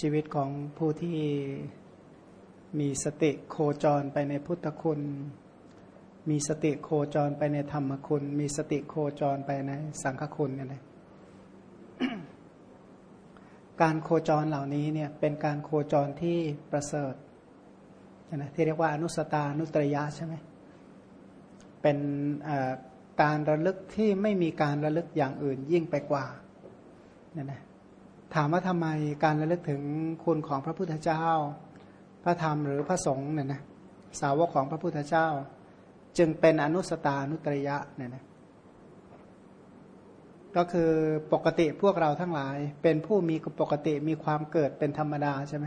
ชีวิตของผู้ที่มีสติโคจรไปในพุทธคุณ มีสติโคจรไปในธรรมคุณ มีสติโคจรไปในสังฆคุณเนี่ยนะการโคจรเหล่านี้เนี่ยเป็นการโคจรที่ประเสริฐนะที่เรียกว่าอนุสตานุตรยะใช่ไหมเป็นการระลึกที่ไม่มีการระลึกอย่างอื่นยิ่งไปกว่าเนี่ยนะ ถามว่าทำไมการระลึกถึงคุณของพระพุทธเจ้า พระธรรมหรือพระสงฆ์เนี่ยนะสาวกของพระพุทธเจ้า จึงเป็นอนุสตานุตรยะเนี่ยนะก็คือปกติพวกเราทั้งหลาย เป็นผู้มีปกติมีความเกิดเป็นธรรมดาใช่ไหม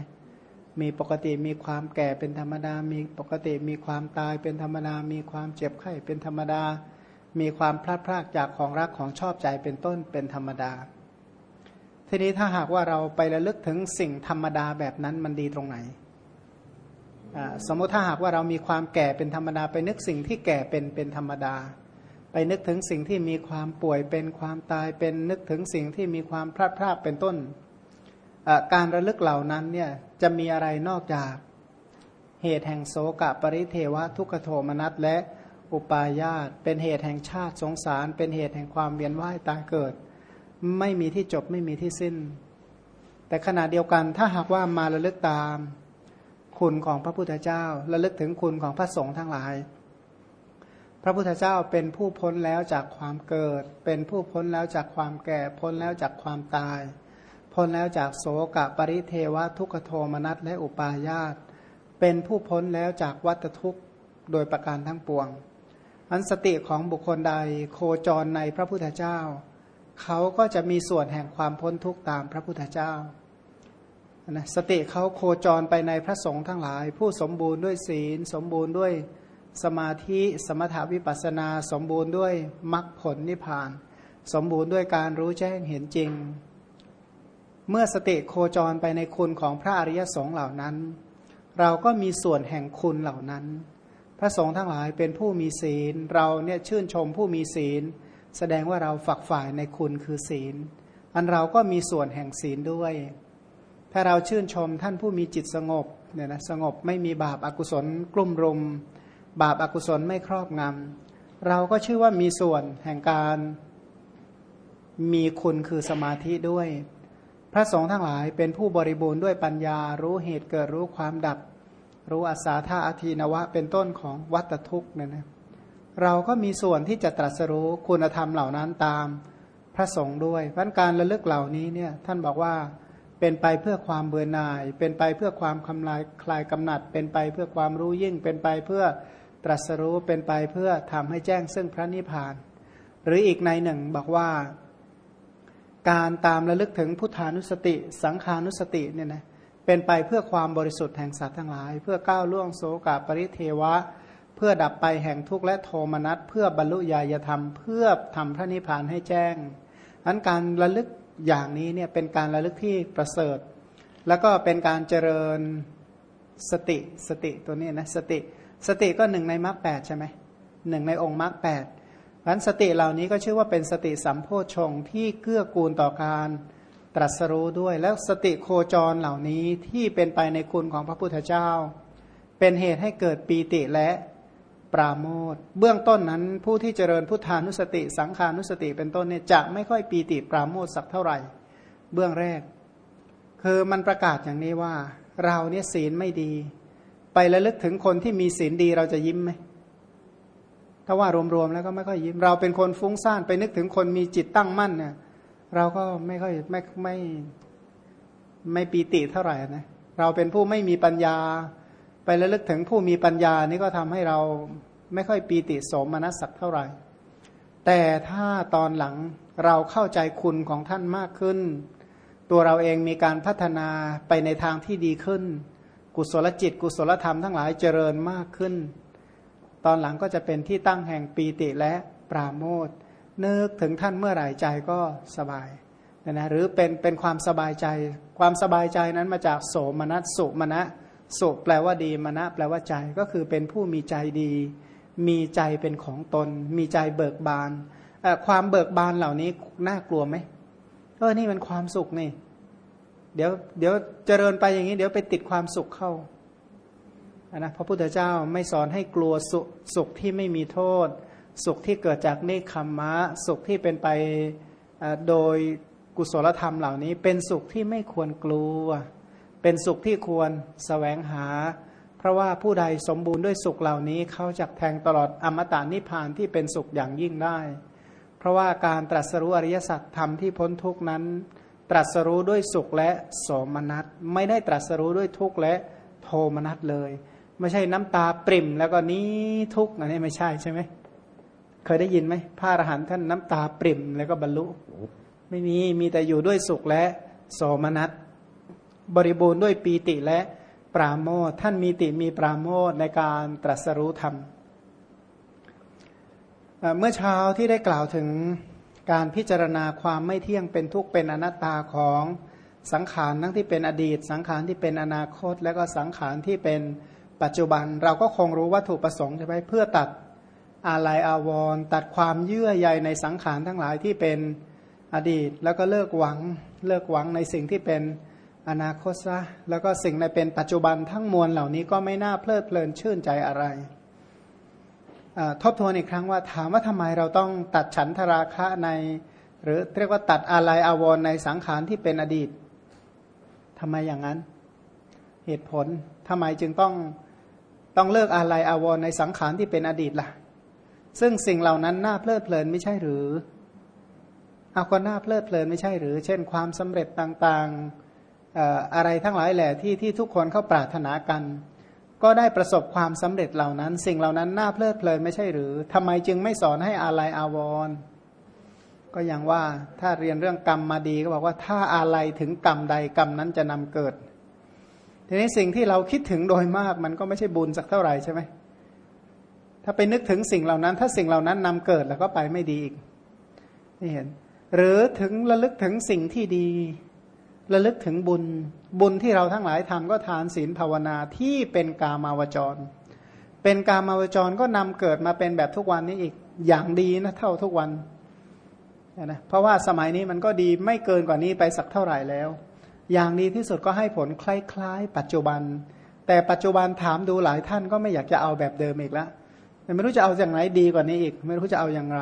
มีปกติมีความแก่เป็นธรรมดา มีปกติมีความตายเป็นธรรมดา มีความเจ็บไข้เป็นธรรมดา มีความพลาดพลาดจากของรักของชอบใจเป็นต้นเป็นธรรมดา ทีนี้ถ้าหากว่าเราไประลึกถึงสิ่งธรรมดาแบบนั้นมันดีตรงไหน สมมติถ้าหากว่าเรามีความแก่เป็นธรรมดา ไปนึกสิ่งที่แก่เป็นเป็นธรรมดา ไปนึกถึงสิ่งที่มีความป่วยเป็นความตายเป็นนึกถึงสิ่งที่มีความพลาดพลาดเป็นต้น การระลึกเหล่านั้นเนี่ยจะมีอะไรนอกจากเหตุแห่งโสกะปริเทวะทุกขโทมนัสและอุปาญาตเป็นเหตุแห่งชาติสงสาร เป็นเหตุแห่งความเวียนว่ายตายเกิด ไม่มีที่จบไม่มีที่สิ้น แต่ขณะเดียวกันถ้าหากว่ามาระลึกตาม คุณของพระพุทธเจ้าระลึกถึงคุณของพระสงฆ์ทั้งหลาย พระพุทธเจ้าเป็นผู้พ้นแล้วจากความเกิด เป็นผู้พ้นแล้วจากความแก่ พ้นแล้วจากความตาย พ้นแล้วจากโสกะปริเทวะทุกขโทมนัสและอุปาญาตเป็นผู้พ้นแล้วจากวัตทุกข์โดยประการทั้งปวงอันสติของบุคคลใดโคจรในพระพุทธเจ้า เขาก็จะมีส่วนแห่งความพ้นทุกข์ตามพระพุทธเจ้านะสติเขาโคจรไปในพระสงฆ์ทั้งหลาย ผู้สมบูรณ์ด้วยศีล สมบูรณ์ด้วยสมาธิสมถาวิปัสนา สมบูรณ์ด้วยมรรคผลนิพพาน สมบูรณ์ด้วยการรู้แจ้งเห็นจริง เมื่อสติโคจรไปในคุณของพระอริยสงฆ์เหล่านั้น เราก็มีส่วนแห่งคุณเหล่านั้น พระสงฆ์ทั้งหลายเป็นผู้มีศีล เราเนี่ยชื่นชมผู้มีศีล แสดงว่าเราฝักฝ่ายในคุณคือศีล อันเราก็มีส่วนแห่งศีลด้วย ถ้าเราชื่นชมท่านผู้มีจิตสงบเนี่ยนะสงบไม่มีบาปอากุศลกลุ่มรุม บาปอากุศลไม่ครอบงำเราก็ชื่อว่ามีส่วนแห่งการมีคุณคือสมาธิด้วย พระสงฆ์ทั้งหลายเป็นผู้บริบูรณ์ด้วยปัญญา รู้เหตุเกิดรู้ความดับ รู้อาสาธาอาทีนวะ เป็นต้นของวัตทุกข์เนี่ยนะ เราก็มีส่วนที่จะตรัสรู้คุณธรรมเหล่านั้นตามพระสงฆ์ด้วยพันการระลึกเหล่านี้เนี่ยท่านบอกว่าเป็นไปเพื่อความเบื่อหน่าย เป็นไปเพื่อความคำลายคลายกำหนัด เป็นไปเพื่อความรู้ยิ่ง เป็นไปเพื่อตรัสรู้เป็นไปเพื่อทำให้แจ้งซึ่งพระนิพพาน หรืออีกในหนึ่งบอกว่า การตามระลึกถึงพุทธานุสติ สังขานุสติเนี่ยนะเป็นไปเพื่อความบริสุทธิ์แห่งสัตว์ทั้งหลาย เพื่อก้าวล่วงโสกาปริเทวะ พื่อดับไปแห่งทุกข์และโทมนัสเพื่อบรรลุญาณธรรม เพื่อทำพระนิพพานให้แจ้งนั้นการระลึกอย่างนี้เนี่ยเป็นการระลึกที่ประเสริฐ แล้วก็เป็นการเจริญสติสติตัวนี้นะสติสติก็หนึ่งในมรรคแปดใช่ไหมหนึ่งในองค์มรรคแปดพันสติเหล่านี้ก็ชื่อว่าเป็นสติสัมโพชงที่เกื้อกูลต่อการตรัสรู้ด้วย แล้วสติโคจรเหล่านี้ที่เป็นไปในคุณของพระพุทธเจ้า เป็นเหตุให้เกิดปีติและ ปราโมทเบื้องต้นนั้นผู้ที่เจริญพุทธานุสติ สังขานุสติเป็นต้นเนี่ยจะไม่ค่อยปีติปราโมทสักเท่าไหร่ เบื้องแรก คือมันประกาศอย่างนี้ว่า เราเนี่ยศีลไม่ดี ไประลึกถึงคนที่มีศีลดีเราจะยิ้มไหมถ้าว่ารวมๆแล้วก็ไม่ค่อยยิ้ม เราเป็นคนฟุ้งซ่านไปนึกถึงคนมีจิตตั้งมั่นเนี่ยเราก็ไม่ค่อยไม่ไม่ไม่ปีติเท่าไหร่นะเราเป็นผู้ไม่มีปัญญา ประลึกถึงผู้มีปัญญานี่ก็ทำให้เราไม่ค่อยปีติโสมนัสสักเท่าไหร่ แต่ถ้าตอนหลังเราเข้าใจคุณของท่านมากขึ้น ตัวเราเองมีการพัฒนาไปในทางที่ดีขึ้น กุศลจิต กุศลธรรมทั้งหลายเจริญมากขึ้น ตอนหลังก็จะเป็นที่ตั้งแห่งปีติและปราโมทนึกถึงท่านเมื่อไหร่ใจก็สบายนะหรือเป็นเป็นความสบายใจ ความสบายใจนั้นมาจากโสมนัสสุมณะ สุแปลว่าดีมณะแปลว่าใจก็คือเป็นผู้มีใจดี มีใจเป็นของตน มีใจเบิกบานความเบิกบานเหล่านี้น่ากลัวไหมเออนี่มันความสุขนี่ เดี๋ยวเดี๋ยวเจริญไปอย่างนี้ เดี๋ยวไปติดความสุขเข้านะพระพุทธเจ้าไม่สอนให้กลัวสุสุขที่ไม่มีโทษ สุขที่เกิดจากเนคขมมะ สุขที่เป็นไปโดยกุศลธรรมเหล่านี้ เป็นสุขที่ไม่ควรกลัว เป็นสุขที่ควรสแสวงหา เพราะว่าผู้ใดสมบูรณ์ด้วยสุขเหล่านี้เขาจะแทงตลอดอมตะนิพพานที่เป็นสุขอย่างยิ่งได้ เพราะว่าการตรัสรู้อริยสัจธรรมที่พ้นทุกนั้น ตรัสรู้ด้วยสุขและโสมนัสไม่ได้ตรัสรู้ด้วยทุกข์และโทมนัสเลย ไม่ใช่น้ำตาปริ่ม แล้วก็นี้ทุกข์อันนี้ไม่ใช่ใช่ไหมเคยได้ยินไหมพระอรหันต์ท่านน้ำตาปริ่มแล้วก็บรรลุไม่มีมีแต่อยู่ด้วยสุขและโสมนัส บริบูรณ์ด้วยปีติและปราโมทท่านมีติมีปราโมทในการตรัสรู้ธรรม เมื่อเช้าที่ได้กล่าวถึงการพิจารณาความไม่เที่ยงเป็นทุกข์เป็นอนัตตาของสังขารทั้งที่เป็นอดีต สังขารที่เป็นอนาคต และก็สังขารที่เป็นปัจจุบัน เราก็คงรู้วัตถุประสงค์ใช่ไหมเพื่อตัดอาลัยอาวรณ์ตัดความเยื่อใยในสังขารทั้งหลายที่เป็นอดีต แล้วก็เลิกหวังเลิกหวังในสิ่งที่เป็น อนาคตซะแล้วก็สิ่งในเป็นปัจจุบันทั้งมวลเหล่านี้ก็ไม่น่าเพลิดเพลินชื่นใจอะไรทบทวนอีกครั้งว่าถามว่าทำไมเราต้องตัดฉันทราคะใน หรือเรียกว่าตัดอาลัยอาวรณ์ในสังขารที่เป็นอดีตทำไมอย่างนั้น เหตุผลทำไมจึงต้องต้องเลิกอะไรอาวรในสังขารที่เป็นอดีตละ่ะ ซึ่งสิ่งเหล่านั้นน่าเพลิดเพลินไม่ใช่หรือเอาก็น่าเพลิดเพลินไม่ใช่หรือ เช่น ความสำเร็จต่างๆ อะไรทั้งหลายแหละที่ที่ทุกคนเขาปรารถนากัน ก็ได้ประสบความสำเร็จเหล่านั้น สิ่งเหล่านั้นน่าเพลิดเพลินไม่ใช่หรือทำไมจึงไม่สอนให้อะไรอาวรก็อย่างว่าถ้าเรียนเรื่องกรรมมาดีก็บอกว่าถ้าอะไรถึงกรรมใดกรรมนั้นจะนำเกิด ทีนี้สิ่งที่เราคิดถึงโดยมากมันก็ไม่ใช่บุญสักเท่าไหร่ใช่ไหมถ้าไปนึกถึงสิ่งเหล่านั้น ถ้าสิ่งเหล่านั้นนำเกิดแล้วก็ไปไม่ดีอีกนี่เห็น หรือถึงระลึกถึงสิ่งที่ดี ระลึกถึงบุญบุญที่เราทั้งหลายทำก็ทานศีลภาวนาที่เป็นกามาวจร เป็นกามาวจรก็นำเกิดมาเป็นแบบทุกวันนี้อีกอย่างดีนะเท่าทุกวันนะเพราะว่าสมัยนี้มันก็ดีไม่เกินกว่านี้ไปสักเท่าไหร่แล้ว อย่างดีที่สุดก็ให้ผลคล้ายๆ ปัจจุบัน แต่ปัจจุบันถามดูหลายท่านก็ไม่อยากจะเอาแบบเดิมอีกแล้วไม่รู้จะเอาอย่างไรดีกว่านี้อีก ไม่รู้จะเอาอย่างไร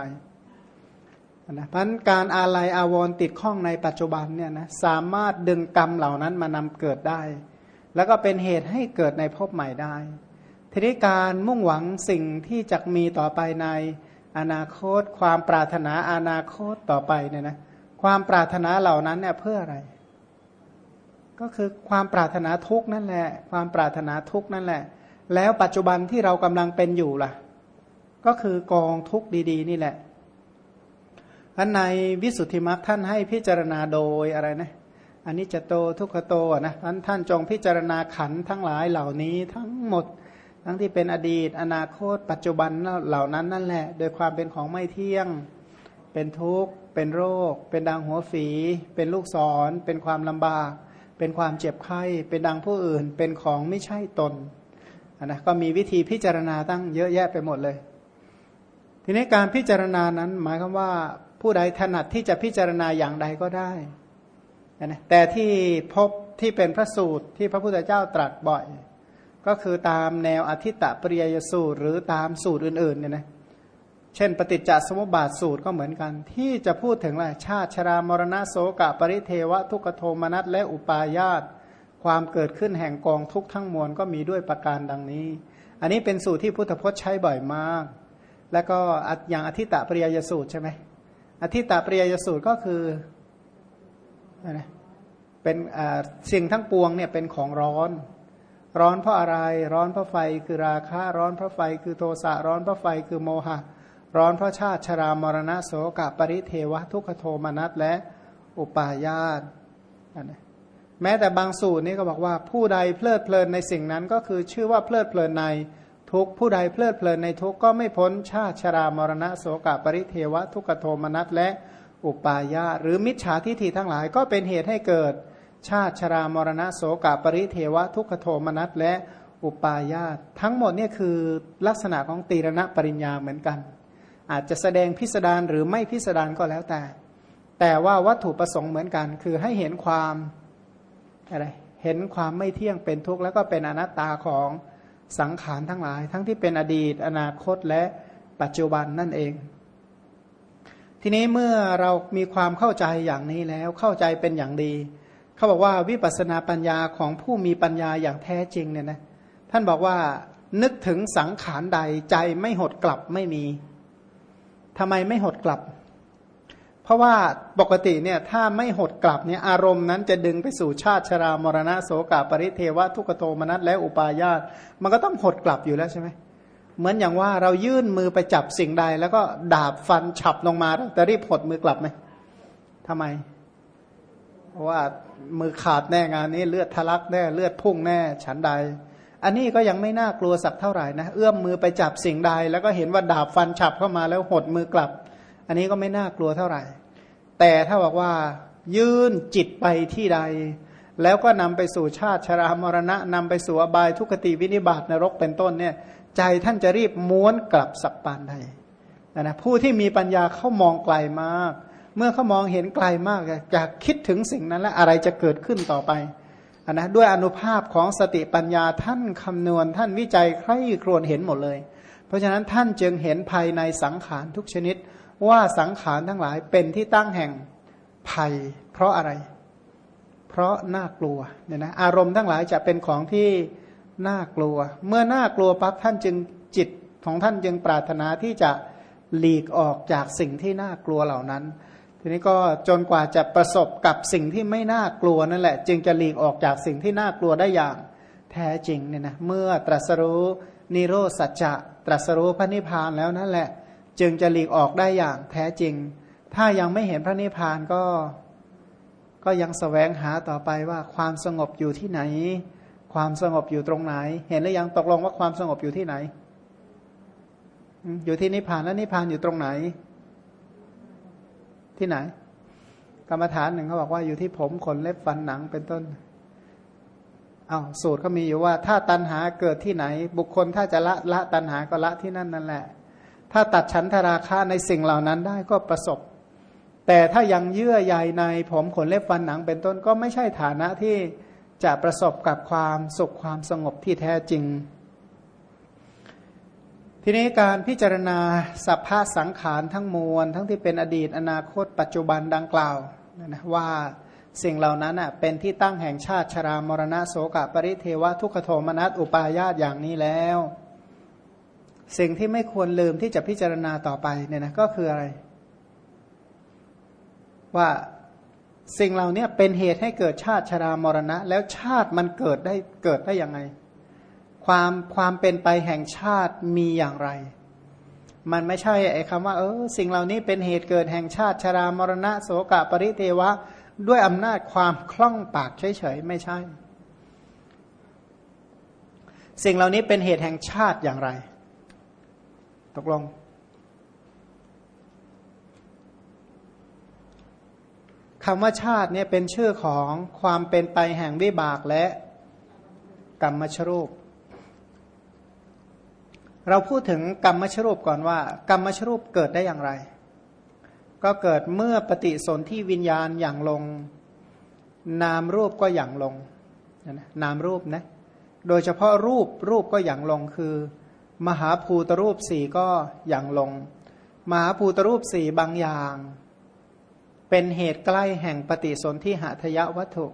นะพันการอาลัยอาวรติดข้องในปัจจุบันเนี่ยนะสามารถดึงกรรมเหล่านั้นมานำเกิดได้ แล้วก็เป็นเหตุให้เกิดในภพใหม่ได้ ทีนี้การมุ่งหวังสิ่งที่จะมีต่อไปในอนาคต ความปรารถนาอนาคตต่อไปเนี่ยนะความปรารถนาเหล่านั้นเนี่ยเพื่ออะไร ก็คือความปรารถนาทุกนั่นแหละ ความปรารถนาทุกนั่นแหละ แล้วปัจจุบันที่เรากำลังเป็นอยู่ล่ะ ก็คือกองทุกดี ๆ นี่แหละ อันในวิสุทธิมรรคท่านให้พิจารณาโดยอะไรนะอันนี้จะโตทุกขโตนะท่านท่านจงพิจารณาขันทั้งหลายเหล่านี้ทั้งหมด ทั้งที่เป็นอดีต อนาคต ปัจจุบันเหล่านั้นนั่นแหละ โดยความเป็นของไม่เที่ยง เป็นทุกข์ เป็นโรค เป็นดังหัวฝี เป็นลูกศร เป็นความลำบาก เป็นความเจ็บไข้ เป็นดังผู้อื่น เป็นของไม่ใช่ตนนะก็มีวิธีพิจารณาตั้งเยอะแยะไปหมดเลย ทีนี้การพิจารณานั้นหมายความว่า ผู้ใดถนัดที่จะพิจารณาอย่างใดก็ได้นะแต่ที่พบที่เป็นพระสูตรที่พระพุทธเจ้าตรัสบ่อย ก็คือตามแนวอธิตตปริยสูตร หรือตามสูตรอื่นๆเนี่ยนะเช่น ปฏิจจสมุปบาทสูตรก็เหมือนกัน ที่จะพูดถึงอะไรชาติชรามรณะโสกะปริเทวะทุกโทมนัสและอุปาญาตความเกิดขึ้นแห่งกองทุกทั้งมวลก็มีด้วยประการดังนี้ อันนี้เป็นสูตรที่พุทธพจน์ใช้บ่อยมาก แล้วก็อย่างอธิตะปริยยสูตรใช่ไหม อธิตะปริยยสูตรก็คืออะเป็นสิ่งทั้งปวงเนี่ยเป็นของร้อน ร้อนเพราะอะไร ร้อนเพราะไฟคือราคะร้อนเพราะไฟคือโทสะร้อนเพราะไฟคือโมหะ ร้อนเพราะชาติชรามรณะโสกปริเทวะทุกขโทมนัสและอุปาญาตแม้แต่บางสูตรนี้ก็บอกว่าผู้ใดเพลิดเพลินในสิ่งนั้นก็คือชื่อว่าเพลิดเพลินใน ทุกผู้ใดเพลิดเพลินในทุกก็ไม่พ้นชาติชรามรณะโสกปริเทวะทุกขโทมนัสและอุปาญาตหรือมิจฉาทิฏฐิทั้งหลายก็เป็นเหตุให้เกิดชาติชรามรณะโสกปริเทวะทุกขโทมนัสและอุปาญาตทั้งหมดนี่คือลักษณะของตีรณะปริญญาเหมือนกัน อาจจะแสดงพิสดารหรือไม่พิสดารก็แล้วแต่ แต่ว่าวัตถุประสงค์เหมือนกัน คือให้เห็นความอะไรเห็นความไม่เที่ยงเป็นทุกข์แล้วก็เป็นอนัตตาของ สังขารทั้งหลาย ทั้งที่เป็นอดีต อนาคตและปัจจุบันนั่นเอง ทีนี้เมื่อเรามีความเข้าใจอย่างนี้แล้วเข้าใจเป็นอย่างดี เขาบอกว่าวิปัสสนาปัญญาของผู้มีปัญญาอย่างแท้จริงเนี่ยนะท่านบอกว่านึกถึงสังขารใดใจไม่หดกลับไม่มีทำไมไม่หดกลับ ราะว่าปกติเนี่ยถ้าไม่หดกลับเนี่ยอารมณ์นั้นจะดึงไปสู่ชาติชรามรณะโสกาปริเทวะทุกโทมนัสและอุปาญาตมันก็ต้องหดกลับอยู่แล้วใช่ไหมเหมือนอย่างว่าเรายื่นมือไปจับสิ่งใด แล้วก็ดาบฟันฉับลงมาแต่รีบหดมือกลับไหมทำไม เพราะว่ามือขาดแน่งานนี้เลือดทะลักแน่เลือดพุ่งแน่ฉันใด อันนี้ก็ยังไม่น่ากลัวสักเท่าไหร่นะเอื้อมมือไปจับสิ่งใด แล้วก็เห็นว่าดาบฟันฉับเข้ามาแล้วหดมือกลับ อันนี้ก็ไม่น่ากลัวเท่าไหร่ แต่ถ้าบอกว่ายื่นจิตไปที่ใด แล้วก็นำไปสู่ชาติชรามรณะนำไปสู่อบายทุกติวินิบาตนรกเป็นต้นเนี่ย ใจท่านจะรีบม้วนกลับสับปานใดนะผู้ที่มีปัญญาเขามองไกลมาก เมื่อเขามองเห็นไกลมากอยากคิดถึงสิ่งนั้นแล้วอะไรจะเกิดขึ้นต่อไปนะด้วยอนุภาพของสติปัญญาท่านคำนวณ ท่านวิจัยใคร่ครวญเห็นหมดเลย เพราะฉะนั้นท่านจึงเห็นภายในสังขารทุกชนิด ว่าสังขารทั้งหลายเป็นที่ตั้งแห่งภัย เพราะอะไร เพราะน่ากลัวเนี่ยนะอารมณ์ทั้งหลายจะเป็นของที่น่ากลัว เมื่อน่ากลัวปั๊บท่านจึงจิตของท่านจึงปรารถนาที่จะหลีกออกจากสิ่งที่น่ากลัวเหล่านั้น ทีนี้ก็จนกว่าจะประสบกับสิ่งที่ไม่น่ากลัวนั่นแหละ จึงจะหลีกออกจากสิ่งที่น่ากลัวได้อย่างแท้จริงเนี่ยนะเมื่อตรัสรู้นิโรธสัจจะตรัสรู้พระนิพพานแล้วนั่นแหละ จึงจะหลีกออกได้อย่างแท้จริง ถ้ายังไม่เห็นพระนิพพานก็ก็ยังสแสวงหาต่อไปว่าความสงบอยู่ที่ไหน ความสงบอยู่ตรงไหน เห็นหรือยังตกลงว่าความสงบอยู่ที่ไหน อยู่ที่นิพพานแล้วนิพพานอยู่ตรงไหน ที่ไหน กรรมฐานหนึ่งเขาบอกว่าอยู่ที่ผมขนเล็บฟันหนังเป็นต้นเอาสูตรเขามีอยู่ว่า ถ้าตันหาเกิดที่ไหน บุคคลถ้าจะละละตันหาก็ละที่นั่นนั่นแหละ ถ้าตัดฉันทราคาในสิ่งเหล่านั้นได้ก็ประสบ แต่ถ้ายังเยื่อใยในผมขนเล็บฟันหนังเป็นต้นก็ไม่ใช่ฐานะที่จะประสบกับความสุขความสงบที่แท้จริง ทีนี้การพิจารณาสัพพะสังขารทั้งมวล ทั้งที่เป็นอดีตอนาคต ปัจจุบันดังกล่าวนะว่าสิ่งเหล่านั้นเป็นที่ตั้งแห่งชาติชรามรณะโสกปริเทวะทุกขโทมนัสอุปายาตอย่างนี้แล้ว สิ่งที่ไม่ควรลืมที่จะพิจารณาต่อไปเนี่ยนะก็คืออะไร ว่าสิ่งเหล่านี้เป็นเหตุให้เกิดชาติชรามรณะ แล้วชาติมันเกิดได้เกิดได้ยังไง ความความเป็นไปแห่งชาติมีอย่างไร มันไม่ใช่ไอ้คำว่า เออ สิ่งเหล่านี้เป็นเหตุเกิดแห่งชาติชรามรณะ โสกะปริเทวะ ด้วยอำนาจความคล่องปากเฉยๆไม่ใช่ สิ่งเหล่านี้เป็นเหตุแห่งชาติอย่างไร ตกลง คำว่าชาติเนี่ยเป็นชื่อของความเป็นไปแห่งวิบากและกรรมชรูป เราพูดถึงกรรมชรูปก่อนว่า กรรมชรูปเกิดได้อย่างไร ก็เกิดเมื่อปฏิสนธิวิญญาณอย่างลง นามรูปก็อย่างลงนามรูปนะโดยเฉพาะรูปรูปก็อย่างลงคือ มหาภูตรูปสี่ก็อย่างลง มหาภูตรูปสี่บางอย่าง เป็นเหตุใกล้แห่งปฏิสนธิหัตยวัตถุ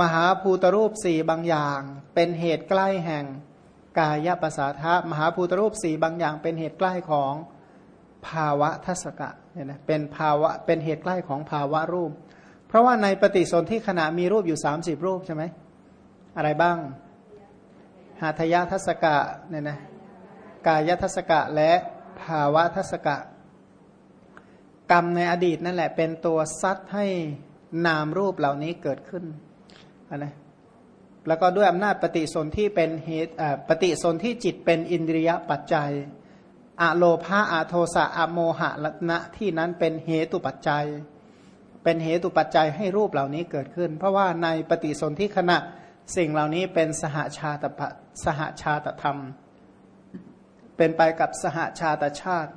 มหาภูตรูปสี่บางอย่าง เป็นเหตุใกล้แห่งกายภาษาทะมหาภูตรูปสี่บางอย่าง เป็นเหตุใกล้ของภาวะทัศกะเนี่ยนะเป็นภาวะเป็นเหตุใกล้ของภาวะรูป เพราะว่าในปฏิสนธิขณะมีรูปอยู่สามสิบรูปใช่ไหมอะไรบ้างหาทยทัศกะเนี่ยนะ กายทัศกะและภาวะทัศกะ กรรมในอดีตนั่นแหละ เป็นตัวซัดให้นามรูปเหล่านี้เกิดขึ้นนะแล้วก็ด้วยอำนาจปฏิสนธิเป็นเหตุปฏิสนธิจิตเป็นอินทรียปัจจัยอะโลภาอะโทสะอะโมหะละนะที่นั้นเป็นเหตุปัจจัย เป็นเหตุปัจจัยให้รูปเหล่านี้เกิดขึ้น เพราะว่าในปฏิสนธิขณะสิ่งเหล่านี้เป็นสหชาตสหชาตธรรม เป็นไปกับสหชาตชาติ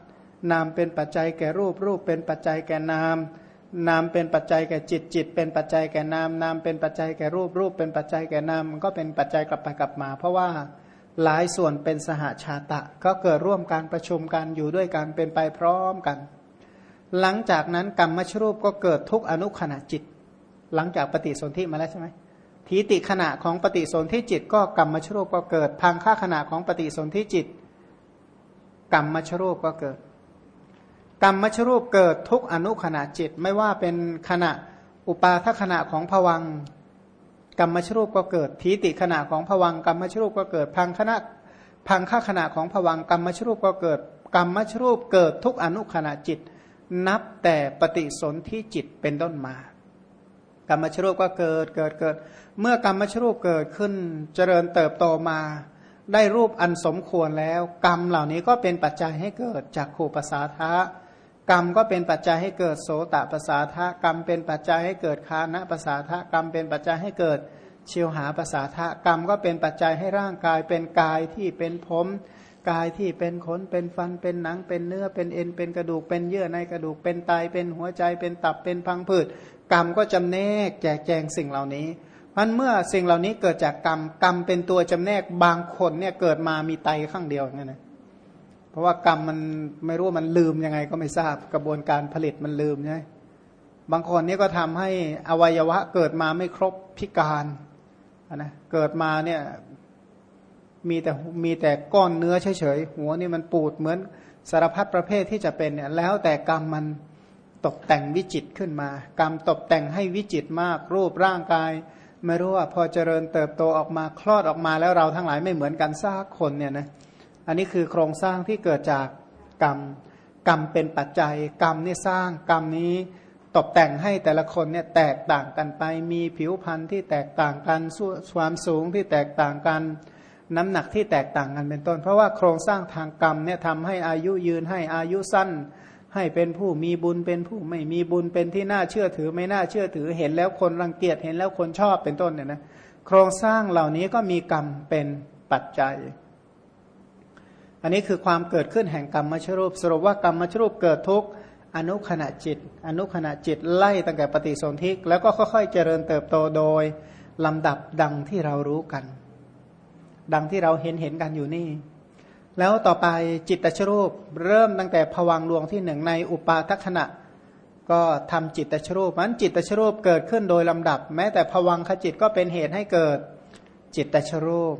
นามเป็นปัจจัยแก่รูปรูปเป็นปัจจัยแก่นาม นามเป็นปัจจัยแก่จิตจิต เป็นปัจจัยแก่นามนามเป็นปัจจัยแก่รูปรูป เป็นปัจจัยแก่นามมันก็เป็นปัจจัยกลับไปกลับมา เพราะว่าหลายส่วนเป็นสหาชาตะ ก็เกิดร่วมการประชุมกันอยู่ด้วยกันเป็นไปพร้อมกัน หลังจากนั้นกรรมมชรูปก็เกิดทุกอนุขณะจิต หลังจากปฏิสนธิมาแล้วใช่ไหมทีติขณะของปฏิสนธิจิต ก็กรรมมชรูปก็เกิดพังค่าขณะของปฏิสนธิจิต กรรมมชรูปก็เกิด กรรมมชรูปเกิดทุกอนุขณะจิต ไม่ว่าเป็นขณะอุปาทขณะของผวังกรรมชรูปก็เกิดทีติขณะของผวังกรรมชรูปก็เกิดพังคณะพังค่าขณะของผวังกรรมชรูปก็เกิด กรรมชรูปเกิดทุกอนุขณะจิต นับแต่ปฏิสนธิจิตเป็นต้นมา กรรมชรูปก็เกิดเกิดเกิด เมื่อกรรมชรูปเกิดขึ้นเจริญเติบโตมา ได้รูปอันสมควรแล้ว กรรมเหล่านี้ก็เป็นปัจจัยให้เกิดจากขูปสาทะกรรมก็เป็นปัจจัยให้เกิดโสตประสาทะกรรมเป็นปัจจัยให้เกิดคานะประสาทะกรรมเป็นปัจจัยให้เกิดชิวหาประสาทะกรรมก็เป็นปัจจัยให้ร่างกายเป็นกายที่เป็นผมกายที่เป็นขนเป็นฟันเป็นหนังเป็นเนื้อเป็นเอ็นเป็นกระดูกเป็นเยื่อในกระดูกเป็นไตเป็นหัวใจเป็นตับเป็นพังผืด กรรมก็จำแนกแจกแจงสิ่งเหล่านี้ มันเมื่อสิ่งเหล่านี้เกิดจากกรรมกรรมเป็นตัวจำแนกบางคนเนี่ยเกิดมามีไตข้างเดียวอย่างนี้นะเพราะว่ากรรมมันไม่รู้มันลืมยังไงก็ไม่ทราบกระบวนการผลิตมันลืมใช่บางคนนี่ก็ทำให้อวัยวะเกิดมาไม่ครบพิการนะเกิดมาเนี่ยมีแต่มีแต่ก้อนเนื้อเฉยๆหัวนี่มันปูดเหมือนสารพัดประเภทที่จะเป็นเนี่ยแล้วแต่กรรมมันตกแต่งวิจิตขึ้นมา กรรมตกแต่งให้วิจิตมากรูปร่างกาย ไม่รู้ว่าพอเจริญเติบโตออกมาคลอดออกมาแล้วเราทั้งหลายไม่เหมือนกันซากคนเนี่ยนะอันนี้คือโครงสร้างที่เกิดจากกรรมกรรมเป็นปัจจัย กรรมนี่สร้างกรรมนี้ตกแต่งให้แต่ละคนเนี่ยแตกต่างกันไป มีผิวพรรณที่แตกต่างกันความสูงที่แตกต่างกัน น้ำหนักที่แตกต่างกันเป็นต้น เพราะว่าโครงสร้างทางกรรมเนี่ยทำให้อายุยืนให้อายุสั้น ให้เป็นผู้มีบุญเป็นผู้ไม่มีบุญเป็นที่น่าเชื่อถือไม่น่าเชื่อถือเห็นแล้วคนรังเกียจเห็นแล้วคนชอบเป็นต้นเนี่ยนะโครงสร้างเหล่านี้ก็มีกรรมเป็นปัจจัย อันนี้คือความเกิดขึ้นแห่งกรรมมชรูป สรุปว่ากรรมมชรูปเกิดทุกอนุขณะจิต อนุขณะจิตไล่ตั้งแต่ปฏิสนธิแล้วก็ค่อยๆ เจริญเติบโตโดยลำดับดังที่เรารู้กัน ดังที่เราเห็นเห็นกันอยู่นี่ แล้วต่อไปจิตตชรูปเริ่มตั้งแต่ผวังดวงที่หนึ่งในอุปาทขณะ ก็ทำจิตตชรูปมันจิตตชรูปเกิดขึ้นโดยลำดับ แม้แต่ผวังขจิตก็เป็นเหตุให้เกิดจิตตชรูป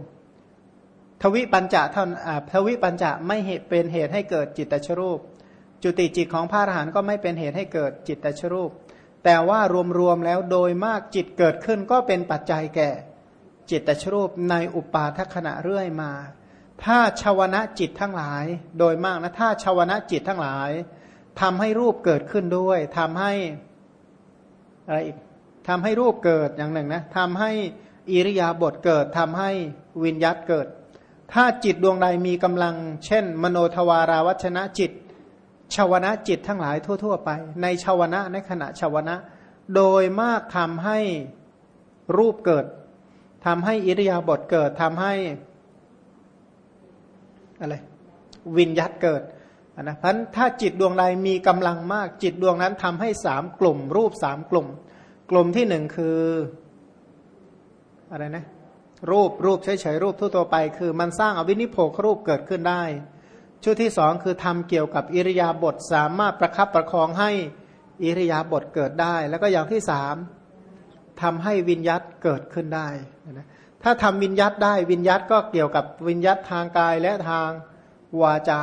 ทวิปัญจะเท่าทวิปัญจะไม่เหตุเป็นเหตุให้เกิดจิตตชรูป จุติจิตของพระอรหันต์ก็ไม่เป็นเหตุให้เกิดจิตตชรูป แต่ว่ารวมๆแล้วโดยมากจิตเกิดขึ้นก็เป็นปัจจัยแก่ จิตตชรูปในอุปาทขณะเรื่อยมา ถ้าชาวนะจิตทั้งหลาย โดยมากนะถ้าชาวนะจิตทั้งหลายทำให้รูปเกิดขึ้นด้วยทำให้อะไรอีกทำให้รูปเกิดอย่างหนึ่งนะทำให้อิริยาบถเกิดทำให้วิญญาตเกิด ถ้าจิตดวงใดมีกำลัง เช่น มโนทวาราวัชนะจิตชาวนะจิตทั้งหลายทั่ว ๆ ไป ในชาวนะในขณะชาวนะ โดยมากทำให้รูปเกิดทำให้อิริยาบถเกิดทำให้ อะไรวิญญัตเกิดนะพันถ้าจิตดวงใดมีกำลังมากจิตดวงนั้นทำให้สามกลุ่ม รูปสามกลุ่ม กลุ่มที่หนึ่งคืออะไรนะ รูปรูปเฉยๆรูปทั่วไป คือมันสร้างอวินิโพครูปเกิดขึ้นได้ ชุดที่สองคือทำเกี่ยวกับอิริยาบถสามารถประคับประคองให้อิริยาบถเกิดได้ แล้วก็อย่างที่สามทำให้วิญยัตเกิดขึ้นได้นะ ถ้าทำวิญยัตได้วิญยัตก็เกี่ยวกับวิญยัตทางกายและทางวาจา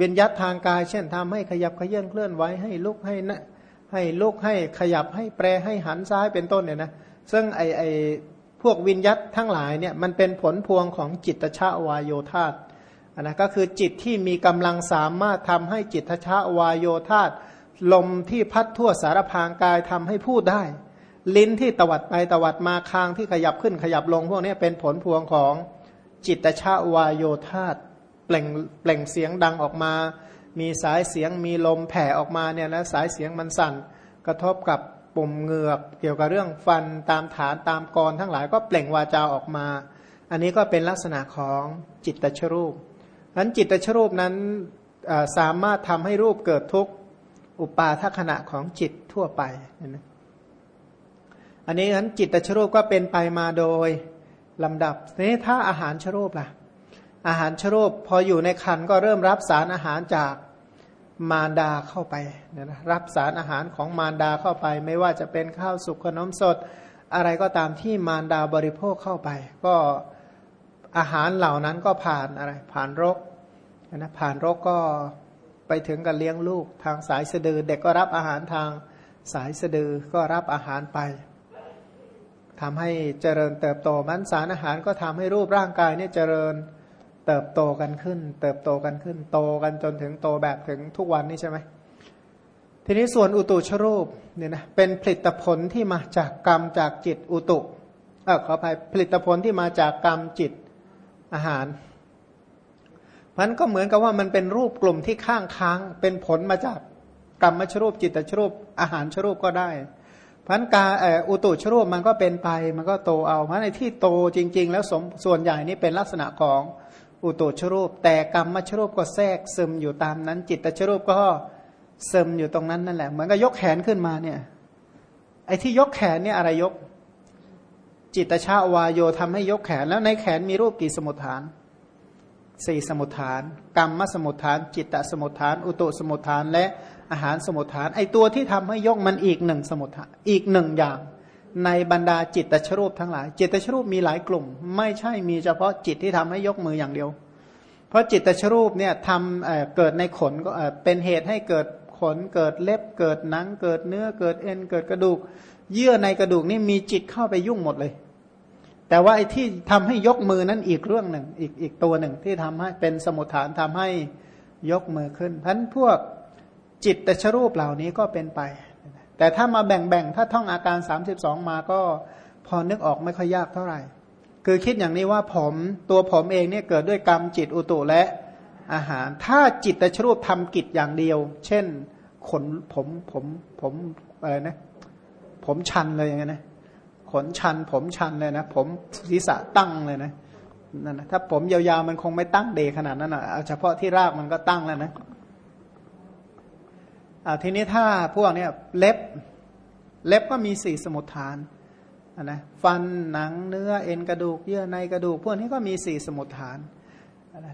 วิญยัตทางกาย เช่นทำให้ขยับขยื่นเคลื่อนไหวให้ลุกให้นะให้ลุกให้ขยับให้แปรให้หันซ้ายเป็นต้นเนี่ยนะซึ่งไอไอพวกวิญยัตทั้งหลายเนี่ยมันเป็นผลพวงของจิตชาวายโยธาตนะก็คือจิตที่มีกำลังสามารถทำให้จิตชาวายโยธาตลมที่พัดทั่วสารพางกายทำให้พูดได้ ลิ้นที่ตวัดไปตวัดมาคางที่ขยับขึ้นขยับลง พวกนี้เป็นผลพวงของจิตชาวายโยธาตเปล่งเปล่งเสียงดังออกมา มีสายเสียงมีลมแผ่ออกมาเนี่ยนะสายเสียงมันสั่น กระทบกับปุ่มเหงือกเกี่ยวกับเรื่องฟันตามฐานตามกรทั้งหลายก็เปล่งวาจาออกมา อันนี้ก็เป็นลักษณะของจิตตชรูปนั้นจิตตชรูปนั้นสามารถทำให้รูปเกิดทุกอุปาทขณะของจิตทั่วไปนะ อันนี้นั้นจิตตชรูปก็เป็นไปมาโดยลำดับนี้ถ้าอาหารชรูปล่ะ อาหารชรูปพออยู่ในคันก็เริ่มรับสารอาหารจากมารดาเข้าไปนะรับสารอาหารของมารดาเข้าไป ไม่ว่าจะเป็นข้าวสุกขนมสด อะไรก็ตามที่มารดาบริโภคเข้าไป ก็อาหารเหล่านั้นก็ผ่านอะไร ผ่านรกนะผ่านรกก็ไปถึงกับเลี้ยงลูกทางสายสะดือ เด็กก็รับอาหารทางสายสะดือก็รับอาหารไป ทำให้เจริญเติบโตมันสารอาหารก็ทำให้รูปร่างกายเนี่ยเจริญเติบโตกันขึ้น เติบโตกันขึ้น โตกันจนถึงโตแบบถึงทุกวันนี้ใช่ไหมทีนี้ส่วนอุตุชรูปเนี่ยนะเป็นผลิตผลที่มาจากกรรมจากจิตอุตุเออขออภัยผลิตผลที่มาจากกรรมจิตอาหารมันก็เหมือนกับว่ามันเป็นรูปกลุ่มที่ข้างค้างเป็นผลมาจากกรรมชรูปจิตชรูปอาหารชรูปก็ได้ พันกาอุตุชรูปมันก็เป็นไปมันก็โตเอาเพราะในที่โตจริง ๆ แล้วสมส่วนใหญ่นี่เป็นลักษณะของอุตุชรูป แต่กรรมชรูปก็แทรกซึมอยู่ตามนั้น จิตชรูปก็ซึมอยู่ตรงนั้นนั่นแหละเหมือนกับยกแขนขึ้นมาเนี่ยไอ้ที่ยกแขนเนี่ยอะไรยก จิตชาวายโยทำให้ยกแขนแล้วในแขนมีรูปกี่สมุทฐานสี่สมุทฐาน กรรมสมุทฐาน จิตตสมุทฐาน อุตุสมุทฐานและ อาหารสมุทฐาน ไอตัวที่ทำให้ยกมันอีกหนึ่งสมุทฐานอีกหนึ่งอย่าง ในบรรดาจิตตชรูปทั้งหลาย จิตตชรูปมีหลายกลุ่ม ไม่ใช่มีเฉพาะจิตที่ทำให้ยกมืออย่างเดียว เพราะจิตตชรูปเนี่ยทำเเกิดในขนก็เป็นเหตุให้เกิดขนเกิดเล็บเกิดหนัง เกิดเนื้อเกิดเอ็นเกิดกระดูก เยื่อในกระดูกนี่มีจิตเข้าไปยุ่งหมดเลย แต่ว่าไอ้ที่ทำให้ยกมือนั้นอีกเรื่องหนึ่งอีกอีกตัวหนึ่งที่ทำให้เป็นสมุทฐานทำให้ยกมือขึ้นพันพวก จิตตชรูปเหล่านี้ก็เป็นไป แต่ถ้ามาแบ่งๆ ถ้าท่องอาการ 32 มาก็พอนึกออกไม่ค่อยยากเท่าไหร่ คือคิดอย่างนี้ว่าผมตัวผมเองเนี่ยเกิดด้วยกรรมจิตอุตุและอาหาร ถ้าจิตตชรูปทำกิจอย่างเดียว เช่นขนผมผมผมอะไรนะ ผมชันเลยอย่างเงี้ยนะขนชัน ผมชันเลยนะ ผมศีรษะตั้งเลยนะนั่นนะถ้าผมยาวๆมันคงไม่ตั้งเดขนาดนั้นนะเอะเฉพาะที่รากมันก็ตั้งแล้วนะ ทีนี้ถ้าพวกเนี้ยเล็บ เล็บก็มีสี่สมุทฐานนะฟันหนังเนื้อเอ็นกระดูกเยื่อในกระดูก พวกนี้ก็มีสี่สมุทฐาน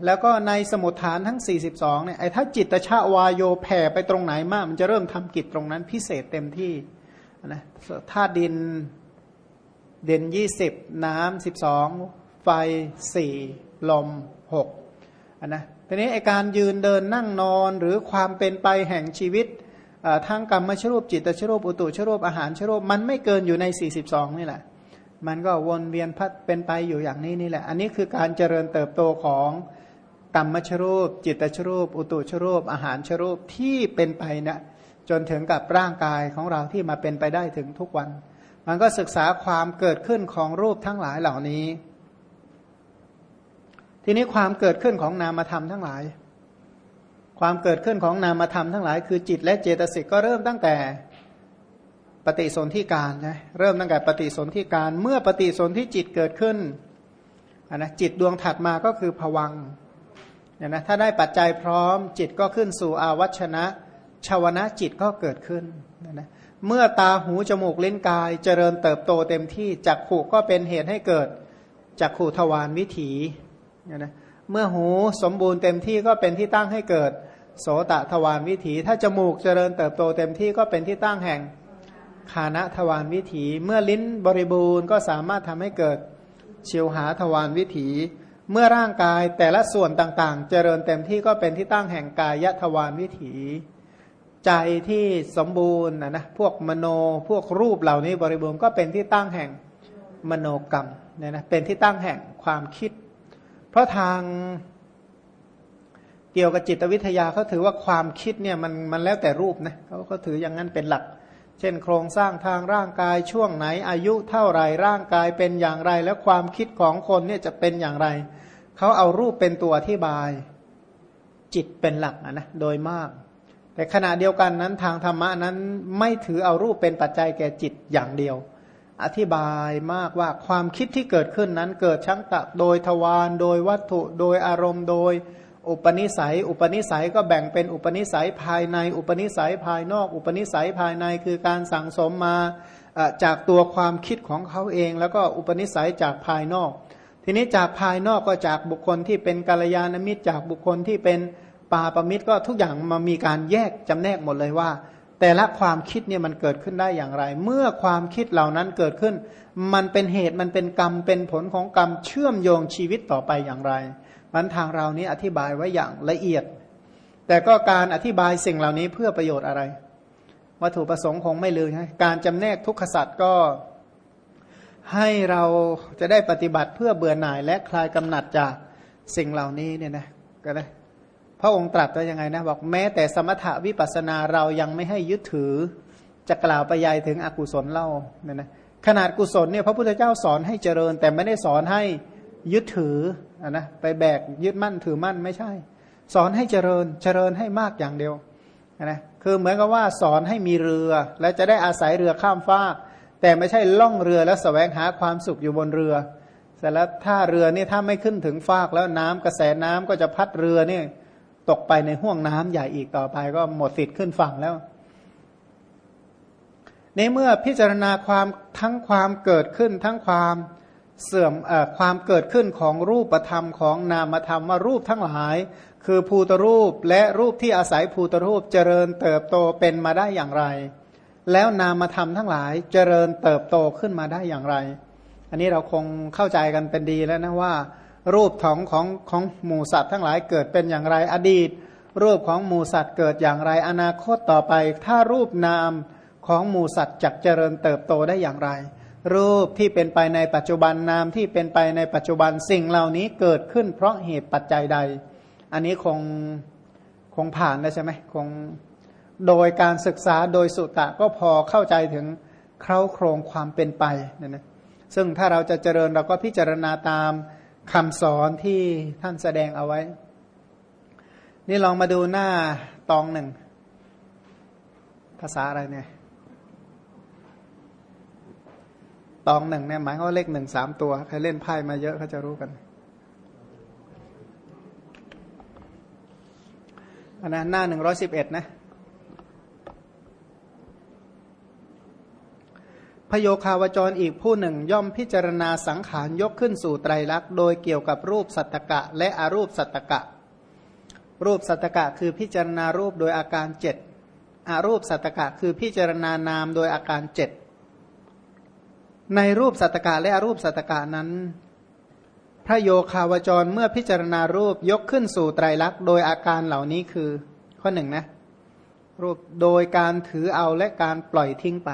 แล้วก็ในสมุทฐานทั้ง 42เนี่ยไอ้ถ้าจิตชาวายโยแผ่ไปตรงไหนมาก มันจะเริ่มทำกิจตรงนั้นพิเศษเต็มที่นะธาตุดินเด่นยี่สิบน้ำสิบสองไฟสี่ลมหกนะทีนี้ไอการยืนเดินนั่งนอนหรือความเป็นไปแห่งชีวิต ทั้งกรรมชรูปจิตชรูปอุตุชรูปอาหารชรูปมันไม่เกินอยู่ใน 42 นี่แหละ มันก็วนเวียนพัดเป็นไปอยู่อย่างนี้นี่แหละ อันนี้คือการเจริญเติบโตของกรรมชรูป จิตชรูป อุตุชรูป อาหารชรูปที่เป็นไปนะจนถึงกับร่างกายของเราที่มาเป็นไปได้ถึงทุกวัน มันก็ศึกษาความเกิดขึ้นของรูปทั้งหลายเหล่านี้ ทีนี้ความเกิดขึ้นของนามธรรมทั้งหลาย ความเกิดขึ้นของนามธรรมทั้งหลายคือจิตและเจตสิกก็เริ่มตั้งแต่ปฏิสนธิการนะเริ่มตั้งแต่ปฏิสนธิการ เมื่อปฏิสนธิจิตเกิดขึ้นนะจิตดวงถัดมาก็คือผวังเนี่ยนะถ้าได้ปัจจัยพร้อมจิตก็ขึ้นสู่อาวัชนะชาวนะจิตก็เกิดขึ้นนะเมื่อตาหูจมูกเลิ้นกายเจริญเติบโตเต็มที่จักขู่ก็เป็นเหตุให้เกิดจักขู่ทวารวิถีเนี่ยนะ เมื่อหูสมบูรณ์เต็มที่ก็เป็นที่ตั้งให้เกิด โสตะทวารวิถี ถ้าจมูกเจริญเติบโตเต็มที่ก็เป็นที่ตั้งแห่งคานะทวารวิถี เมื่อลิ้นบริบูรณ์ก็สามารถทำให้เกิดชิวหาทวารวิถี เมื่อร่างกายแต่ละส่วนต่างๆ เจริญเต็มที่ก็เป็นที่ตั้งแห่งกายทวารวิถี ใจที่สมบูรณ์นะนะพวกมโนพวกรูปเหล่านี้บริบูรณ์ก็เป็นที่ตั้งแห่งมโนกรรมเนี่ยนะเป็นที่ตั้งแห่งความคิด เพราะทางเกี่ยวกับจิตวิทยาเขาถือว่าความคิดเนี่ยมันมันแล้วแต่รูปนะเขาเขาถืออย่างนั้นเป็นหลัก เช่น โครงสร้างทางร่างกายช่วงไหน อายุเท่าไรร่างกายเป็นอย่างไร แล้วความคิดของคนเนี่ยจะเป็นอย่างไรเขาเอารูปเป็นตัวอธิบาย จิตเป็นหลักนะโดยมาก แต่ขณะเดียวกันนั้นทางธรรมะนั้นไม่ถือเอารูปเป็นปัจจัยแก่จิตอย่างเดียว อธิบายมากว่าความคิดที่เกิดขึ้นนั้นเกิดชั้งตะโดยทวารโดยวัตถุโดยอารมณ์โดย อุปนิสัย อุปนิสัยก็แบ่งเป็นอุปนิสัยภายใน อุปนิสัยภายนอก อุปนิสัยภายในคือการสั่งสมมาจากตัวความคิดของเขาเอง แล้วก็อุปนิสัยจากภายนอก ทีนี้จากภายนอกก็จากบุคคลที่เป็นกาลยานมิตรจากบุคคลที่เป็นปาปมิตรก็ทุกอย่างมามีการแยกจำแนกหมดเลยว่า แต่ละความคิดเนี่ยมันเกิดขึ้นได้อย่างไร เมื่อความคิดเหล่านั้นเกิดขึ้น มันเป็นเหตุมันเป็นกรรมเป็นผลของกรรมเชื่อมโยงชีวิตต่อไปอย่างไรมันทางเรานี้อธิบายไว้อย่างละเอียด แต่ก็การอธิบายสิ่งเหล่านี้เพื่อประโยชน์อะไร วัตถุประสงค์คงไม่ลืมใช่การจำแนกทุกขสัตว์ก็ให้เราจะได้ปฏิบัติเพื่อเบื่อหน่ายและคลายกำหนัดจากสิ่งเหล่านี้เนี่ยนะก็ได้ พระองค์ตรัสว่ายังไงนะบอกแม้แต่สมถะวิปัสนาเรายังไม่ให้ยึดถือ จะกล่าวไปยายถึงอกุศลเล่าเนี่ยนะขนาดกุศลเนี่ยพระพุทธเจ้าสอนให้เจริญ แต่ไม่ได้สอนให้ยึดถืออนะไปแบกยึดมั่นถือมั่นไม่ใช่ สอนให้เจริญเจริญให้มากอย่างเดียวนะคือเหมือนกับว่าสอนให้มีเรือ และจะได้อาศัยเรือข้ามฟากแต่ไม่ใช่ล่องเรือแล้วสแสวงหาความสุขอยู่บนเรือเสร็จแล้วถ้าเรือนี่ถ้าไม่ขึ้นถึงฟากแล้วน้ำกระแสน้ำก็จะพัดเรือนี่ ตกไปในห่วงน้ำใหญ่อีกต่อไปก็หมดสิทธิ์ขึ้นฝั่งแล้ว ในเมื่อพิจารณาความทั้งความเกิดขึ้นทั้งความเสื่อมอความเกิดขึ้นของรูปธรรมของนามธรรมว่ารูปทั้งหลาย คือภูตรูปและรูปที่อาศัยภูตรูปเจริญเติบโตเป็นมาได้อย่างไร แล้วนามธรรมทั้งหลายเจริญเติบโตขึ้นมาได้อย่างไร อันนี้เราคงเข้าใจกันเป็นดีแล้วนะว่า รูปของของของหมูสัตว์ทั้งหลายเกิดเป็นอย่างไรอดีต รูปของหมูสัตว์เกิดอย่างไรอนาคตต่อไป ถ้ารูปนามของหมูสัตว์จักเจริญเติบโตได้อย่างไร รูปที่เป็นไปในปัจจุบันนามที่เป็นไปในปัจจุบันสิ่งเหล่านี้เกิดขึ้นเพราะเหตุปัจจัยใด อันนี้คงคงผ่านได้ใช่ไหมคงโดยการศึกษาโดยสุตะก็พอเข้าใจถึงเคราโครงความเป็นไปเนี่ยนะซึ่งถ้าเราจะเจริญเราก็พิจารณาตาม คำสอนที่ท่านแสดงเอาไว้ นี่ลองมาดูหน้าตองหนึ่ง ภาษาอะไรเนี่ย ตองหนึ่งเนี่ยหมายว่าเลขหนึ่งสามตัว ใครเล่นไพ่มาเยอะเขาจะรู้กันอันนั้นหน้าหนึ่งร้อยสิบเอ็ดนะ พโยคาวจรอีกผู้หนึ่งย่อมพิจารณาสังขารยกขึ้นสู่ไตรลักษณ์โดยเกี่ยวกับรูปสัตตกะ และอรูปสัตตกะ รูปสัตตกะคือพิจารณารูปโดยอาการเจ็ดอรูปสัตตกะคือพิจารณานามโดยอาการเจ็ดในรูปสัตตกะและอรูปสัตตกะนั้น พระโยคาวจรเมื่อพิจารณารูปยกขึ้นสู่ไตรลักษณ์โดยอาการเหล่านี้คือข้อหนึ่งนะรูปโดยการถือเอาและการปล่อยทิ้งไป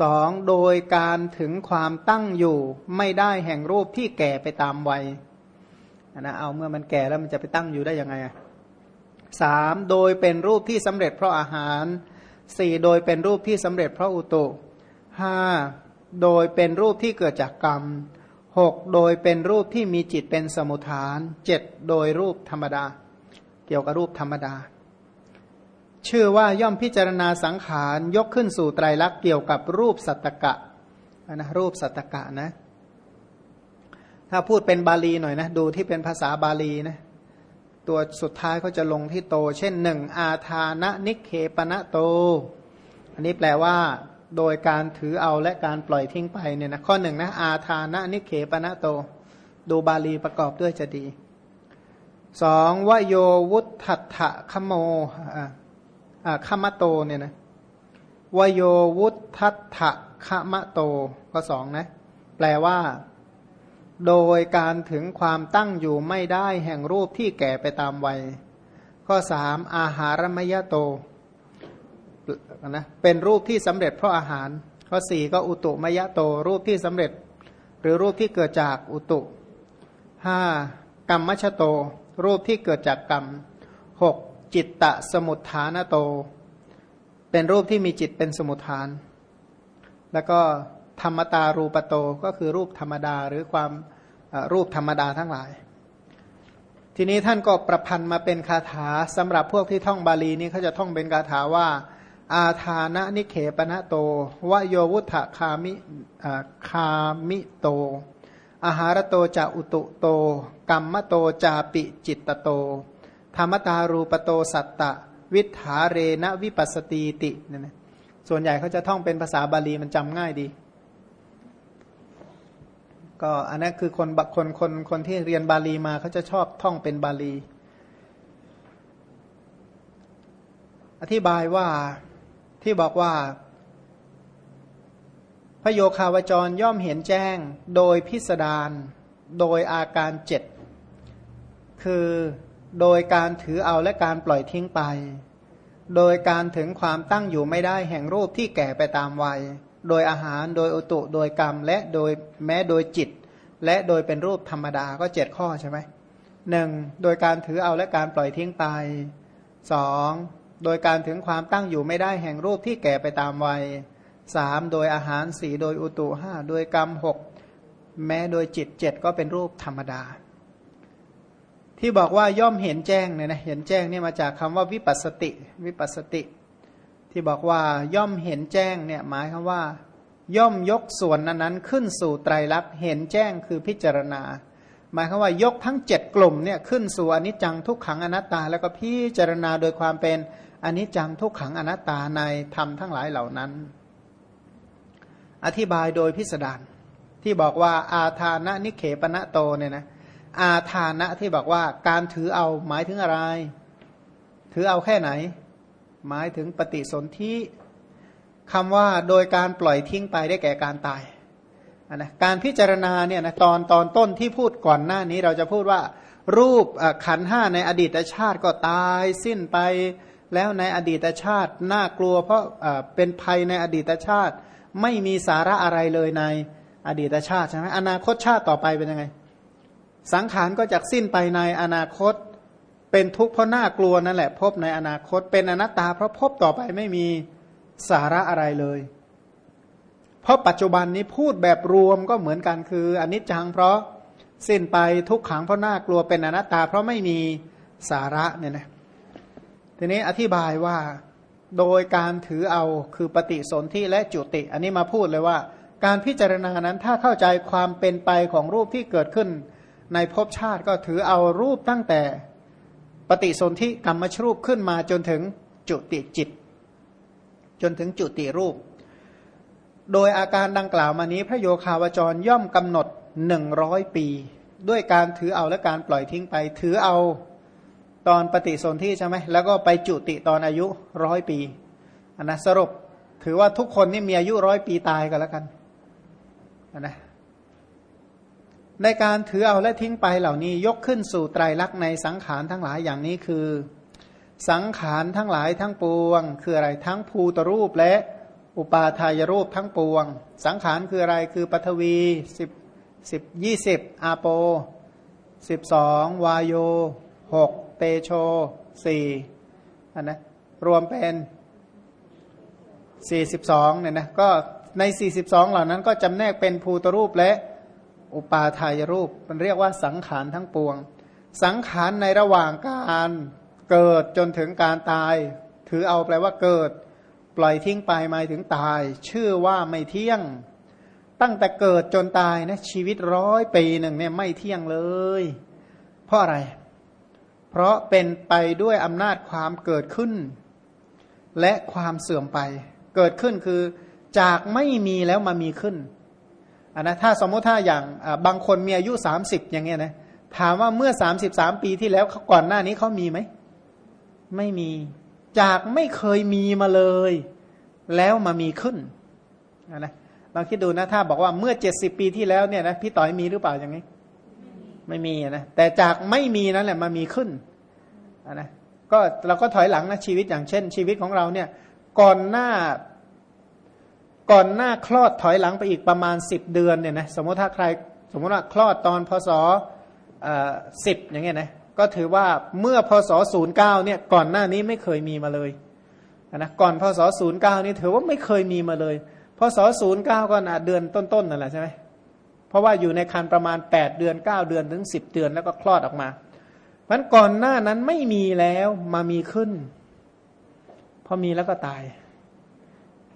สองโดยการถึงความตั้งอยู่ไม่ได้แห่งรูปที่แก่ไปตามวัยนะเอาเมื่อมันแก่แล้วมันจะไปตั้งอยู่ได้ยังไงอะสามโดยเป็นรูปที่สำเร็จเพราะอาหารสี่โดยเป็นรูปที่สำเร็จเพราะอุตุห้าโดยเป็นรูปที่เกิดจากกรรมหกโดยเป็นรูปที่มีจิตเป็นสมุทฐานเจ็ดโดยรูปธรรมดา เกี่ยวกับรูปธรรมดา ชื่อว่าย่อมพิจารณาสังขารยกขึ้นสู่ไตรลักษณ์เกี่ยวกับรูปสัตตกะนะรูปสัตตกะนะ ถ้าพูดเป็นบาลีหน่อยนะดูที่เป็นภาษาบาลีนะตัวสุดท้ายเขาจะลงที่โต เช่นหนึ่งอาทานะนิเคปณะโต อันนี้แปลว่า โดยการถือเอาและการปล่อยทิ้งไปเนี่ยนะข้อหนึ่งนะอาทานะนิเขปณะโต ดูบาลีประกอบด้วยจะดีสองวโยวุฒถะขโมอ่า ขมโตเนี่ยนะวโยวุฒถะขมโตข้อสองนะแปลว่า โดยการถึงความตั้งอยู่ไม่ได้แห่งรูปที่แก่ไปตามวัย ข้อสามอาหารมยโตนะเป็นรูปที่สำเร็จเพราะอาหาร ข้อสี่ก็อุตุมยะโต รูปที่สำเร็จ หรือรูปที่เกิดจากอุตุห้ากรรมมชโต รูปที่เกิดจากกรรมหก จิตตะสมุทฐานโต เป็นรูปที่มีจิตเป็นสมุทฐาน แล้วก็ธรรมตารูปโตก็คือรูปธรรมดาหรือความรูปธรรมดาทั้งหลาย ทีนี้ท่านก็ประพันธ์มาเป็นคาถาสำหรับพวกที่ท่องบาลีนี้เขาจะท่องเป็นคาถาว่า อาทานนิกเขปนโตวโยวุฑฒัตถคามิโตอาหารโต จ อุตุโต กัมมโตจาปิจิตตโต ธัมมตารูปโตสัตต วิตถาเรน วิปัสสตีติเนี่ยนะส่วนใหญ่เขาจะท่องเป็นภาษาบาลีมันจำง่ายดี ก็อันนั้นคือคนคนคนคนที่เรียนบาลีมาเขาจะชอบท่องเป็นบาลี อธิบายว่าที่บอกว่า พระโยคาวจรย่อมเห็นแจ้งโดยพิสดารโดยอาการเจ็ดคือ โดยการถือเอาและการปล่อยทิ้งไป โดยการถึงความตั้งอยู่ไม่ได้แห่งรูปที่แก่ไปตามวัย โดยอาหารโดยอุตุโดยกรรม และโดยแม้โดยจิต และโดยเป็นรูปธรรมดาก็เจ็ดข้อใช่ไหมหนึ่งโดยการถือเอาและการปล่อยทิ้งไปสองโดยการถึงความตั้งอยู่ไม่ได้แห่งรูปที่แก่ไปตามวัยสามโดยอาหารสี่โดยอุตุห้าโดยกรรมหกแม้โดยจิตเจ็ดก็เป็นรูปธรรมดา ที่บอกว่าย่อมเห็นแจ้งเนี่ยนะเห็นแจ้งเนี่ยมาจากคำว่าวิปัสติ วิปัสติ ที่บอกว่าย่อมเห็นแจ้งเนี่ยหมายคำว่า ย่อมยกส่วนนั้นๆขึ้นสู่ไตรลักษณ์เห็นแจ้งคือพิจารณา หมายคำว่ายกทั้งเจ็ดกลุ่มเนี่ยขึ้นสู่อนิจจังทุกขังอนัตตา แล้วก็พิจารณาโดยความเป็นอนิจจังทุกขังอนัตตาในธรรมทั้งหลายเหล่านั้น อธิบายโดยพิสดารที่บอกว่าอาทานะนิเขปณะโตเนี่ยนะ อาทานะที่บอกว่าการถือเอาหมายถึงอะไร ถือเอาแค่ไหน หมายถึงปฏิสนธิคำว่าโดยการปล่อยทิ้งไปได้แก่การตายนะการพิจารณาเนี่ยนะตอนตอนต้นที่พูดก่อนหน้านี้เราจะพูดว่า รูปขันห้าในอดีตชาติก็ตายสิ้นไป แล้วในอดีตชาติน่ากลัว เพราะเป็นภัยในอดีตชาติ ไม่มีสาระอะไรเลยในอดีตชาติใช่ไหมอนาคตชาติต่อไปเป็นยังไง สังขารก็จะสิ้นไปในอนาคต เป็นทุกข์เพราะน่ากลัวนั่นแหละ พบในอนาคต เป็นอนัตตาเพราะพบต่อไปไม่มีสาระอะไรเลย เพราะปัจจุบันนี้พูดแบบรวมก็เหมือนกันคืออนิจจังเพราะสิ้นไปทุกขังเพราะน่ากลัวเป็นอนัตตา เพราะไม่มีสาระเนี่ยนะทีนี้อธิบายว่าโดยการถือเอาคือปฏิสนธิและจุติ อันนี้มาพูดเลยว่า การพิจารณานั้นถ้าเข้าใจความเป็นไปของรูปที่เกิดขึ้น ในภพชาติก็ถือเอารูปตั้งแต่ปฏิสนธิกรรมชรูปขึ้นมาจนถึงจุติจิต จนถึงจุติรูป โดยอาการดังกล่าวมานี้ พระโยคาวจรย่อมกำหนดหนึ่งร้อยปี ด้วยการถือเอาและการปล่อยทิ้งไป ถือเอาตอนปฏิสนธิใช่ไหมแล้วก็ไปจุติตอนอายุร้อยปีอันนะสรุปถือว่าทุกคนนี่มีอายุร้อยปีตายกันแล้วกันอันนะ ในการถือเอาและทิ้งไปเหล่านี้ยกขึ้นสู่ไตรลักษณ์ในสังขารทั้งหลายอย่างนี้คือ สังขารทั้งหลายทั้งปวง คืออะไรทั้งภูตรูปและอุปาทายรูปทั้งปวง สังขารคืออะไรคือปฐวีสิบสิบยี่สิบอาโปสิบสองวายโยหกเตโชสี่อันนะรวมเป็นสี่สิบสองเนี่ยนะก็ในสี่สิบสองเหล่านั้นก็จำแนกเป็นภูตรูปและ อุปาทายรูป มันเรียกว่าสังขารทั้งปวง สังขารในระหว่างการเกิดจนถึงการตาย ถือเอาแปลว่าเกิด ปล่อยทิ้งไปหมายถึงตาย ชื่อว่าไม่เที่ยง ตั้งแต่เกิดจนตายนะชีวิตร้อยปีหนึ่งเนี่ยไม่เที่ยงเลย เพราะอะไร เพราะเป็นไปด้วยอำนาจความเกิดขึ้น และความเสื่อมไป เกิดขึ้นคือจากไม่มีแล้วมามีขึ้น อันนะถ้าสมมติถ้าอย่างบางคนมีอายุสามสิบอย่างเงี้ยนะถามว่าเมื่อสามสิบสามปีที่แล้วก่อนหน้านี้เขามีไหม ไม่มี จากไม่เคยมีมาเลย แล้วมามีขึ้นอันนะลองคิดดูนะถ้าบอกว่าเมื่อเจ็ดสิบปีที่แล้วเนี่ยนะพี่ต่อยมีหรือเปล่าอย่างนี้ ไม่มีนะแต่จากไม่มีนั่นแหละมามีขึ้นนะก็เราก็ถอยหลังนะชีวิตอย่างเช่น ชีวิตของเราเนี่ย ก่อนหน้า ก่อนหน้าคลอดถอยหลังไปอีกประมาณสิบเดือนเนี่ยนะสมมติถ้าใครสมมติว่าคลอดตอนพศสิบอย่างเงี้ยนะก็ถือว่าเมื่อพศศูนย์เก้าเนี่ยก่อนหน้านี้ไม่เคยมีมาเลยนะก่อนพศศูนย์เก้านี่ถือว่าไม่เคยมีมาเลยพศศูนย์เก้าก็เดือนต้นๆนั่นแหละใช่ไหมเพราะว่าอยู่ในคันประมาณ 8 เดือน 9 เดือนถึง 10 เดือนแล้วก็คลอดออกมามันก่อนหน้านั้นไม่มีแล้วมามีขึ้น พอมีแล้วก็ตาย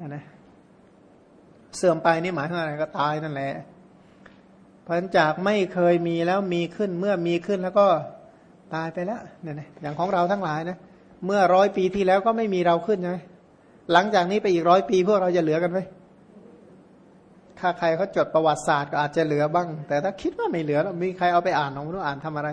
นะ เสื่อมไปนี่หมายถึงอะไรก็ตายนั่นแหละเพราะฉะนั้นจากไม่เคยมีแล้วมีขึ้นเมื่อมีขึ้นแล้วก็ตายไปแล้วเนี่ยนะอย่างของเราทั้งหลายนะเมื่อร้อยปีที่แล้วก็ไม่มีเราขึ้นใช่ไหมหลังจากนี้ไปอีกร้อยปีพวกเราจะเหลือกันไหมถ้าใครเขาจดประวัติศาสตร์ก็อาจจะเหลือบ้าง แต่ถ้าคิดว่าไม่เหลือแล้วมีใครเอาไปอ่านของรู้อ่านทำอะไร